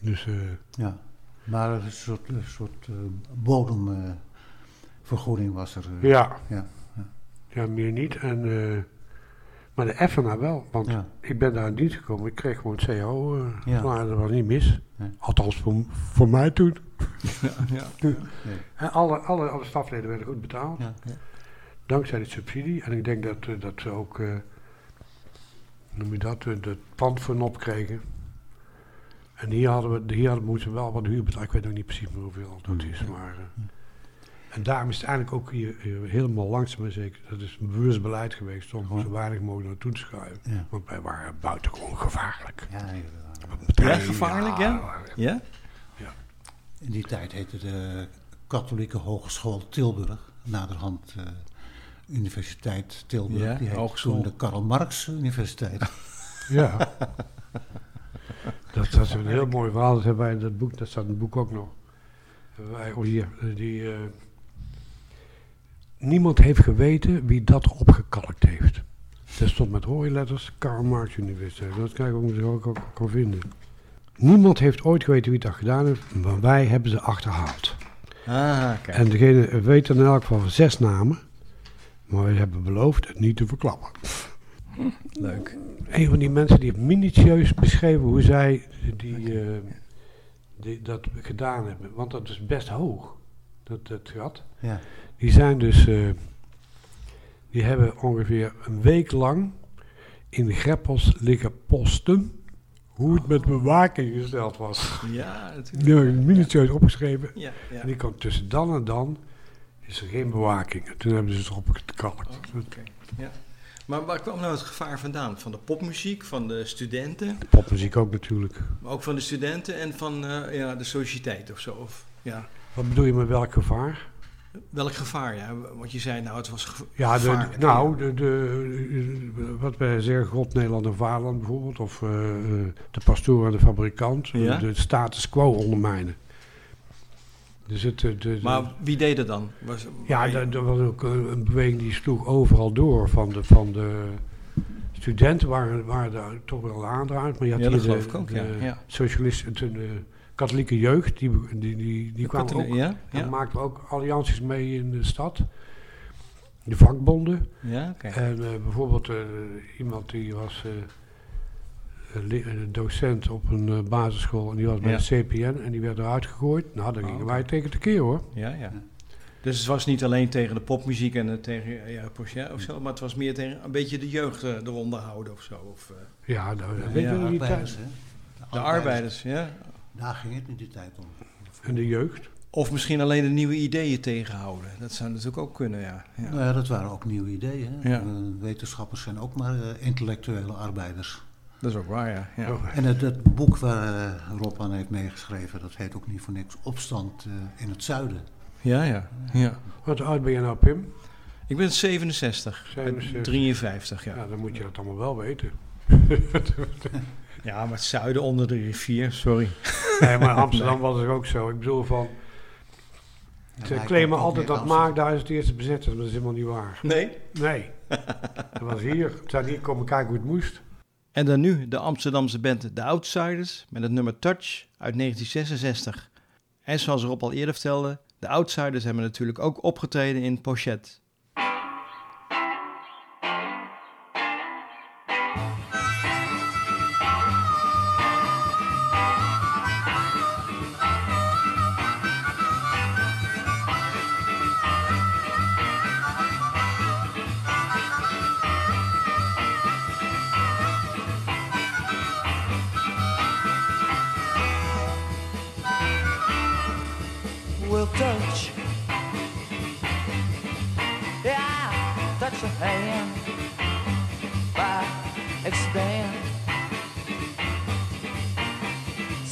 Dus eh, Ja. Maar een soort, een soort eh, bodemvergoeding was er. eh. ja. Ja. ja, meer niet. En, eh, maar de FNA wel. Want Ja. ik ben daar in dienst gekomen. Ik kreeg gewoon CO. Ja. Maar dat was niet mis. Nee. Althans voor, voor mij toen. <laughs> ja. En alle, alle, alle stafleden werden goed betaald. Ja. Dankzij die subsidie. En ik denk dat, dat ze ook, eh, noem je dat, het pand voor op kregen. En hier, hadden we, hier hadden, moesten we wel wat huur betalen. Ik weet nog niet precies meer hoeveel dat is. Maar, eh, en daarom is het eigenlijk ook hier, hier helemaal langzaam maar zeker. Dat is een bewust beleid geweest om zo weinig mogelijk naartoe te schuiven. Ja. Want wij waren buitengewoon gevaarlijk. Ja, gevaarlijk, ja? Ja? In die tijd heette de Katholieke Hogeschool Tilburg, naderhand eh, Universiteit Tilburg. Ja, die heette toen de Karl Marx Universiteit. Ja. <laughs> <laughs> dat, dat is een heel mooi verhaal. Dat hebben wij in dat boek, dat staat in het boek ook nog. Wij, oh hier, die, eh, niemand heeft geweten wie dat opgekalkt heeft. Dat stond met hooiletters Karl Marx Universiteit. Dat kan je ook, ook, ook, kan vinden. Niemand heeft ooit geweten wie dat gedaan heeft, maar wij hebben ze achterhaald. Ah, kijk. En degene weet in elk geval van zes namen. Maar we hebben beloofd het niet te verklappen. Leuk. Een van die mensen die heeft minutieus beschreven hoe zij die, eh, die, dat gedaan hebben. Want dat is best hoog, dat, dat gat. Ja. Die zijn dus, eh, die hebben ongeveer een week lang in de greppels liggen posten hoe het met bewaking gesteld was. Ja, natuurlijk. Die hebben minutieus opgeschreven. Ja, ja. En die kwam tussen dan en dan, is er geen bewaking. En toen hebben ze ze erop gekalkt. Oké, ja. Maar waar kwam nou het gevaar vandaan? Van de popmuziek, van de studenten, Popmuziek ook natuurlijk. maar ook van de studenten en van eh, ja, de sociëteit of zo? Of, ja. Wat bedoel je met welk gevaar? Welk gevaar, ja? Want je zei, nou, het was geva- Ja, de, nou, de, de, wat wij zeggen, God, Nederland en Vaderland bijvoorbeeld, of eh, eh, de pastoor en de fabrikant, Ja. de status quo ondermijnen. Dus het, eh, Maar wie deed dat dan? Was, ja, er er was ook eh, een beweging die sloeg overal door. Van de, van de studenten waren, waren daar toch wel aandraaiend, maar je had Ja, dat hier de, geloof ik ook, ja, de ja. socialisten, de, de katholieke jeugd, die, die, die, die kwamen ook, ja, en ja. maakten ook allianties mee in de stad. De vakbonden. Ja. En eh, bijvoorbeeld iemand die was docent op een eh, basisschool en die was bij Ja. de CPN en die werd eruit gegooid. Nou, dan Oh, gingen wij tegen de keer hoor. Ja, ja. Dus het was niet alleen tegen de popmuziek en eh, tegen ja, Porsche of zo, maar het was meer tegen een beetje de jeugd eh, eronder houden of zo. Of, eh, Ja, nou, Ja, weet ja, Arbeiders, tijd? hè? de arbeiders, ja. Daar ging het in die tijd om. En de jeugd. Of misschien alleen de nieuwe ideeën tegenhouden. Dat zou natuurlijk ook kunnen, ja. ja. Nou ja, dat waren ook nieuwe ideeën. Ja. Eh, wetenschappers zijn ook maar eh, intellectuele arbeiders. Dat is ook waar, ja. ja. En het, het boek waar eh, Rob aan heeft meegeschreven, dat heet ook niet voor niks Opstand eh, in het Zuiden. Ja, ja, ja. Wat oud ben je nou, Pim? Ik ben 67, 67. 53, ja. Ja, dan moet je dat allemaal wel weten. <laughs> Ja, maar het zuiden onder de rivier, sorry. <laughs> nee, maar Amsterdam <laughs> was het ook zo. Ik bedoel van, ze hij claimen altijd dat Amsterdam. Maagduis het eerste bezet is, maar dat is helemaal niet waar. Nee. Nee, dat was hier. Ze zijn hier komen kijken hoe het moest. En dan nu de Amsterdamse band The Outsiders met het nummer Touch uit 1966. En zoals Rob al eerder vertelde, de Outsiders hebben natuurlijk ook opgetreden in Pochette.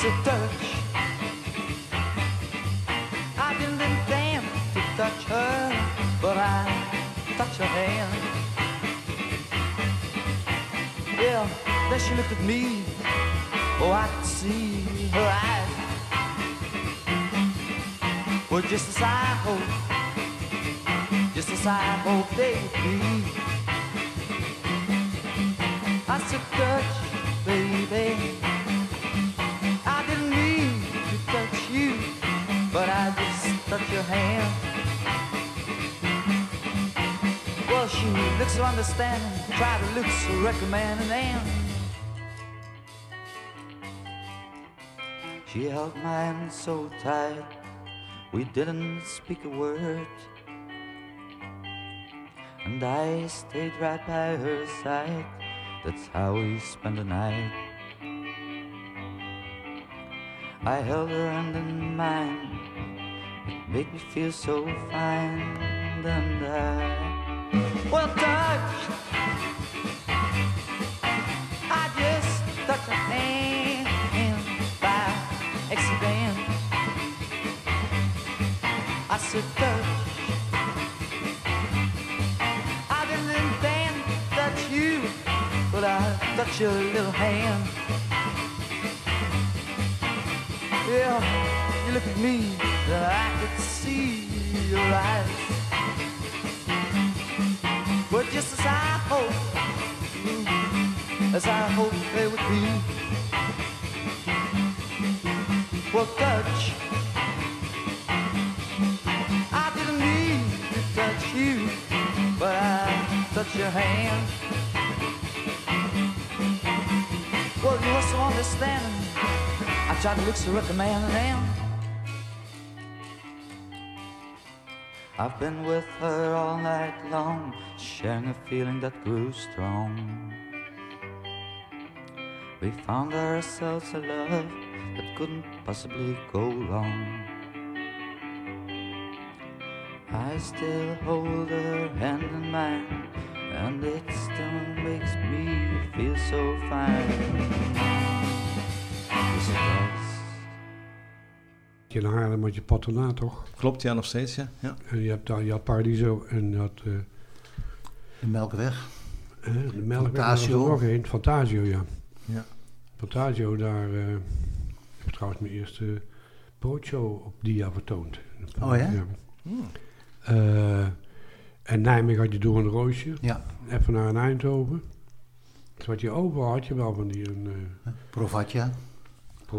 So touch. I didn't intend to touch her, but I touched her hand. Yeah, then she looked at me. Oh, I could see her eyes. Well, just as I hope, just as I hope they would be. I said, touch, baby. Just touched your hand. Well, she looks so understanding, try to look so recommending, and she held my hand so tight. We didn't speak a word. And I stayed right by her side. That's how we spent the night. I held her hand in mine. It made me feel so fine. And I, well, touched. I just touched her hand by accident. I said touch. I didn't intend to touch you, but I touched your little hand. Yeah, you look at me, and I could see your eyes. But just as I hoped, mm, as I hoped they would be. Well, touch. I didn't mean to touch you, but I touch your hand. Well, you were so understanding. I tried to look so recommending and I've been with her all night long, sharing a feeling that grew strong. We found ourselves a love that couldn't possibly go wrong. I still hold her hand in mine, and it still makes me feel so fine. Does. In Haarlem had je patronaat toch? Klopt, ja, nog steeds, ja. ja. En je, hebt daar, je had Paradiso en je had eh, De Melkweg. eh, de Melkweg. Fantasio. nog één, Fantasio, ja. Ja. Fantasio, daar eh, heb ik trouwens mijn eerste broodshow op dia vertoond. Oh ja? Hmm. Eh, en Nijmegen had je door een roosje. Ja. Even naar een Eindhoven. Toen had je overal had je wel van die een eh Provatja.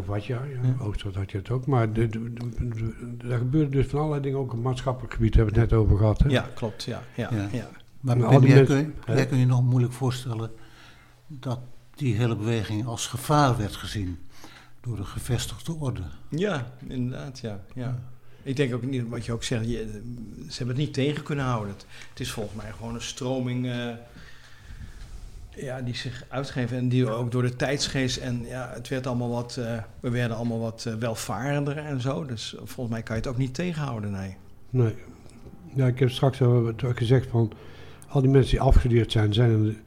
Provatja, ja. Oosterhout had je het ook. Maar de, de, de- de- er gebeurde dus van allerlei dingen ook op het maatschappelijk gebied. Hebben we het net over gehad. Hè? Ja, klopt, ja. ja, Ja. ja. Maar die jij, mensen- kun, je- hè? jij kun je nog moeilijk voorstellen dat die hele beweging als gevaar werd gezien door de gevestigde orde. Ja, inderdaad, ja. ja. Ik denk ook niet, wat je ook zegt, je, ze hebben het niet tegen kunnen houden. Het, het is volgens mij gewoon een stroming eh, ja, die zich uitgeeft en die ook door de tijdsgeest en ja, het werd allemaal wat, eh, we werden allemaal wat eh, welvarender en zo. Dus volgens mij kan je het ook niet tegenhouden, nee. Nee. Ja, ik heb straks al gezegd van... Al die mensen die afgestudeerd zijn, zijn een,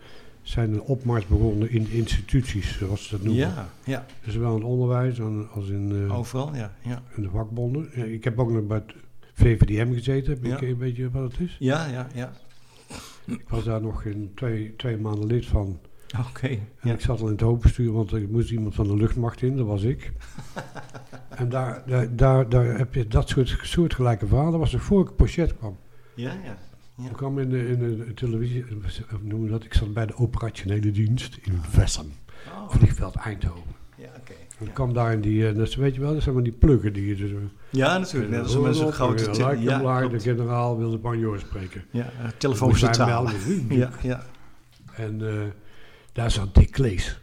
zijn een opmars begonnen in instituties, zoals ze dat noemen. Ja, ja, Dus zowel in het onderwijs als in, eh, overal, ja. Ja, in de vakbonden. Ja, ik heb ook nog bij het VVDM gezeten. Heb Ja. ik een beetje wat het is? ja, ja. ja. Ik was daar nog in twee, twee maanden lid van. Oké. En ja. ik zat al in het hoofdbestuur, want er moest iemand van de luchtmacht in, dat was ik. <laughs> en daar, daar, daar, daar heb je dat soort soortgelijke verhalen. Dat was er voor ik Pochet kwam. Ja, ja. Ik kwam in de, in de televisie, eh, we dat? Ik zat bij de operationele dienst in Vessem, Oh, vliegveld Eindhoven. Ik kwam daar in die, eh, dat weet je wel, dat zijn maar die pluggen die je dus... Ja, natuurlijk. Net als en mensen dan grote... like ja, de generaal wilde banjo spreken. ja, eh, melden. Ja, ja. En eh, daar zat Dick Klees.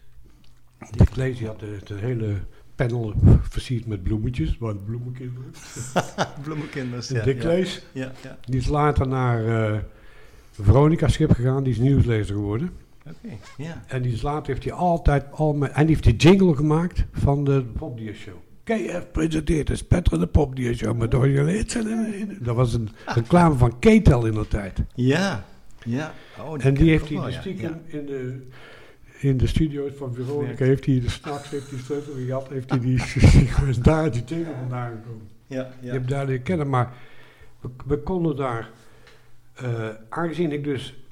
Dick Klees die had de hele panel versierd met bloemetjes, waar de bloemenkinderen. <laughs> Bloemenkinders. En Ja, Dick. Klees, Ja, ja. die is later naar eh, Veronica Schip gegaan, die is nieuwslezer geworden. Oké, ja. En die is later heeft hij altijd al met, en die heeft die jingle gemaakt van de Popdier Show. KF presenteert de spetterende Popdier Show met originele Dat was een <laughs> reclame van Ketel in de tijd. Ja, ja. Oh, En die heeft hij de ja. stiekem Ja. in de, in de studio's van Veronica, heeft hij de s'nachts, heeft hij sleutel gehad, heeft hij die, <laughs> is daar die jingle vandaan gekomen. Ja, Je ja. hebt daar leren kennen, maar we, we konden daar, eh, aangezien ik dus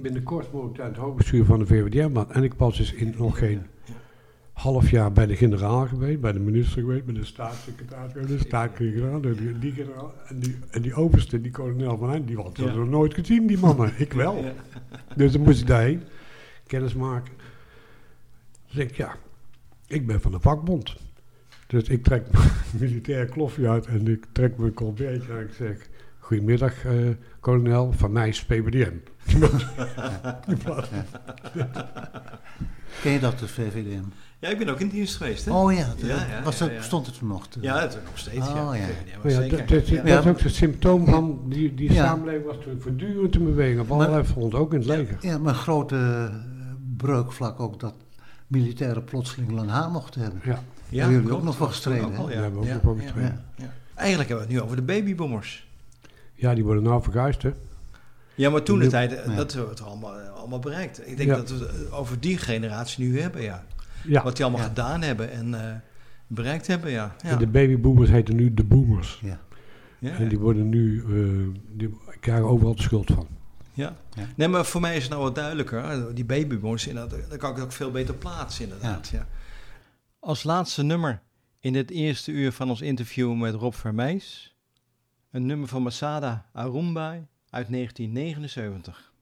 binnenkort mocht ik aan het hoofdbestuur van de VVDM was, en ik was dus in nog geen half jaar bij de generaal geweest, bij de minister geweest, bij de staatssecretaris geweest, de staatssecretaris, die, die generaal, en die, en die overste, die kolonel van hen, die had dat Ja. nog nooit gezien, die mannen. Ik wel. Ja. Dus dan moest ik daarheen, kennis maken. Dus ik, ja, ik ben van de vakbond. Dus ik trek mijn <laughs> militaire klofje uit en ik trek mijn colbertje en ik zeg... Goedemiddag, eh, kolonel, van mij is PBDM. <laughs> Ken je dat, de VVDM? Ja, ik ben ook in dienst geweest, hè? Oh ja, Ja, ja, was ja, dat, ja. stond het er nog? te- Ja, het is nog steeds, ja. Oh, ja. Dat, dat, Ja. dat is ook het symptoom van die, die Ja. samenleving was toen voortdurend in beweging. Op allerlei fronten, ook in het leger. Ja, maar grote eh, breukvlak ook dat militairen plotseling lang haar mochten hebben. Ja, Ja, hebben jullie klopt. ook nog voor gestreden, Ook al, hè? ja. Daar hebben we ook Ja, nog voor ja, gestreden. ja, ja. Eigenlijk hebben we het nu over de babyboomers. Ja, die worden nou verguisd, hè. Ja, maar toen de tijd, eh, Ja. dat hebben we het allemaal, eh, allemaal bereikt. Ik denk Ja. dat we het eh, over die generatie nu hebben, ja. Ja, Wat die allemaal Ja. gedaan hebben en eh, bereikt hebben, ja. ja. en de babyboomers heten nu de boomers. Ja. ja, En die worden nu, eh, die krijgen overal de schuld van. ja. Ja. Nee, maar voor mij is het nou wat duidelijker. Die babyboomers, inderdaad, dan kan ik het ook veel beter plaatsen, inderdaad. Ja. Als laatste nummer in dit eerste uur van ons interview met Rob Vermeijs... een nummer van Masada Arumbai uit 1979.